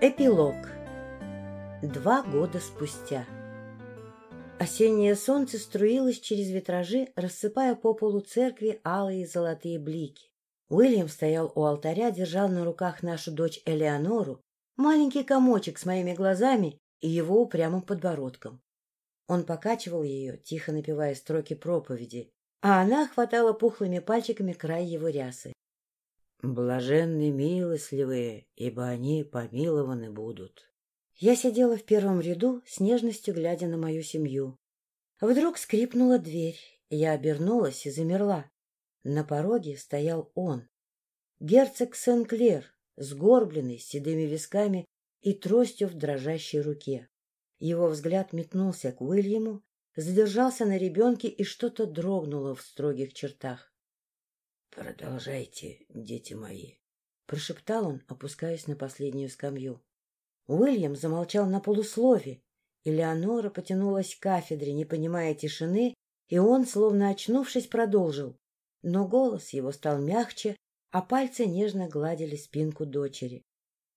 Эпилог. Два года спустя. Осеннее солнце струилось через витражи, рассыпая по полу церкви алые и золотые блики. Уильям стоял у алтаря, держал на руках нашу дочь Элеонору, маленький комочек с моими глазами и его упрямым подбородком. Он покачивал ее, тихо напевая строки проповеди, а она хватала пухлыми пальчиками край его рясы. Блаженны милостливые, ибо они помилованы будут. Я сидела в первом ряду, с нежностью глядя на мою семью. Вдруг скрипнула дверь, я обернулась и замерла. На пороге стоял он. Герцог Сен-Клер, сгорбленный, с седыми висками и тростью в дрожащей руке. Его взгляд метнулся к Уильяму, задержался на ребенке и что-то дрогнуло в строгих чертах. Продолжайте, дети мои, — прошептал он, опускаясь на последнюю скамью. Уильям замолчал на полуслове. Элеонора потянулась к кафедре, не понимая тишины, и он, словно очнувшись, продолжил. Но голос его стал мягче, а пальцы нежно гладили спинку дочери.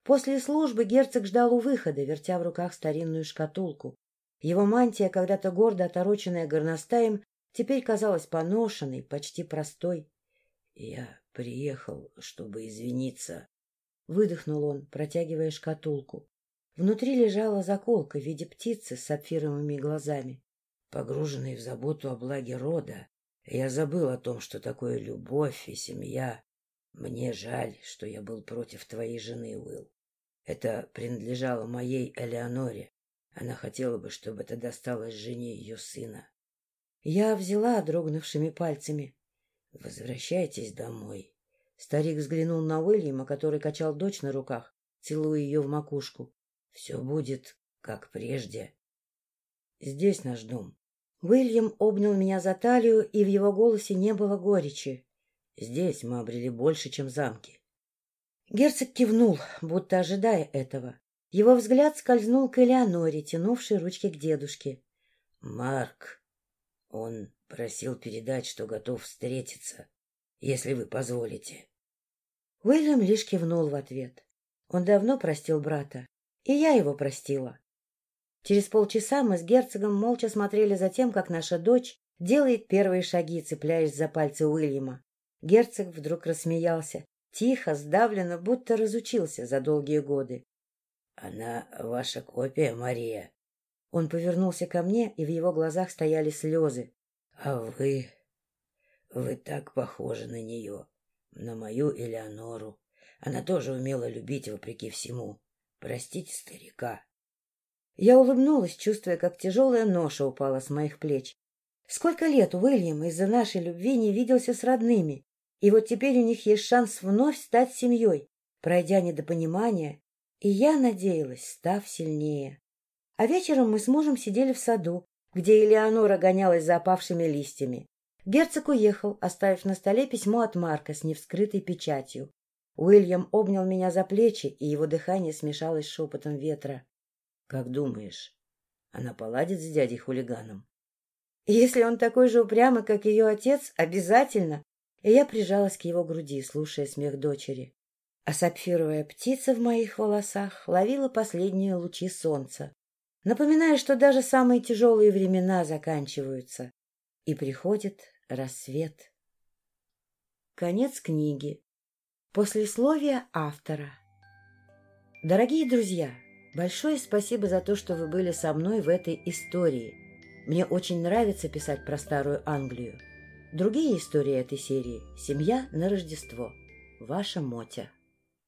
После службы герцог ждал у выхода, вертя в руках старинную шкатулку. Его мантия, когда-то гордо отороченная горностаем, теперь казалась поношенной, почти простой. Я приехал, чтобы извиниться. Выдохнул он, протягивая шкатулку. Внутри лежала заколка в виде птицы с сапфировыми глазами. Погруженный в заботу о благе рода, я забыл о том, что такое любовь и семья. Мне жаль, что я был против твоей жены, Уилл. Это принадлежало моей Элеоноре. Она хотела бы, чтобы это досталось жене ее сына. Я взяла дрогнувшими пальцами. Возвращайтесь домой. Старик взглянул на Уильяма, который качал дочь на руках, целуя ее в макушку. Все будет, как прежде. Здесь наш дом. Уильям обнял меня за талию, и в его голосе не было горечи. Здесь мы обрели больше, чем замки. Герцог кивнул, будто ожидая этого. Его взгляд скользнул к Элеоноре, тянувшей ручки к дедушке. — Марк, он Просил передать, что готов встретиться, если вы позволите. Уильям лишь кивнул в ответ. Он давно простил брата, и я его простила. Через полчаса мы с герцогом молча смотрели за тем, как наша дочь делает первые шаги, цепляясь за пальцы Уильяма. Герцог вдруг рассмеялся, тихо, сдавленно, будто разучился за долгие годы. — Она ваша копия, Мария. Он повернулся ко мне, и в его глазах стояли слезы. А вы... Вы так похожи на нее, на мою Элеонору. Она тоже умела любить вопреки всему. Простите старика. Я улыбнулась, чувствуя, как тяжелая ноша упала с моих плеч. Сколько лет Уильям из-за нашей любви не виделся с родными, и вот теперь у них есть шанс вновь стать семьей, пройдя недопонимание, и я надеялась, став сильнее. А вечером мы с мужем сидели в саду, где Элеонора гонялась за опавшими листьями. Герцог уехал, оставив на столе письмо от Марка с невскрытой печатью. Уильям обнял меня за плечи, и его дыхание смешалось с шепотом ветра. — Как думаешь, она поладит с дядей-хулиганом? — Если он такой же упрямый, как ее отец, обязательно. И я прижалась к его груди, слушая смех дочери. А сапфировая птица в моих волосах ловила последние лучи солнца напоминая, что даже самые тяжелые времена заканчиваются, и приходит рассвет. Конец книги. Послесловие автора. Дорогие друзья, большое спасибо за то, что вы были со мной в этой истории. Мне очень нравится писать про старую Англию. Другие истории этой серии «Семья на Рождество». Ваша Мотя.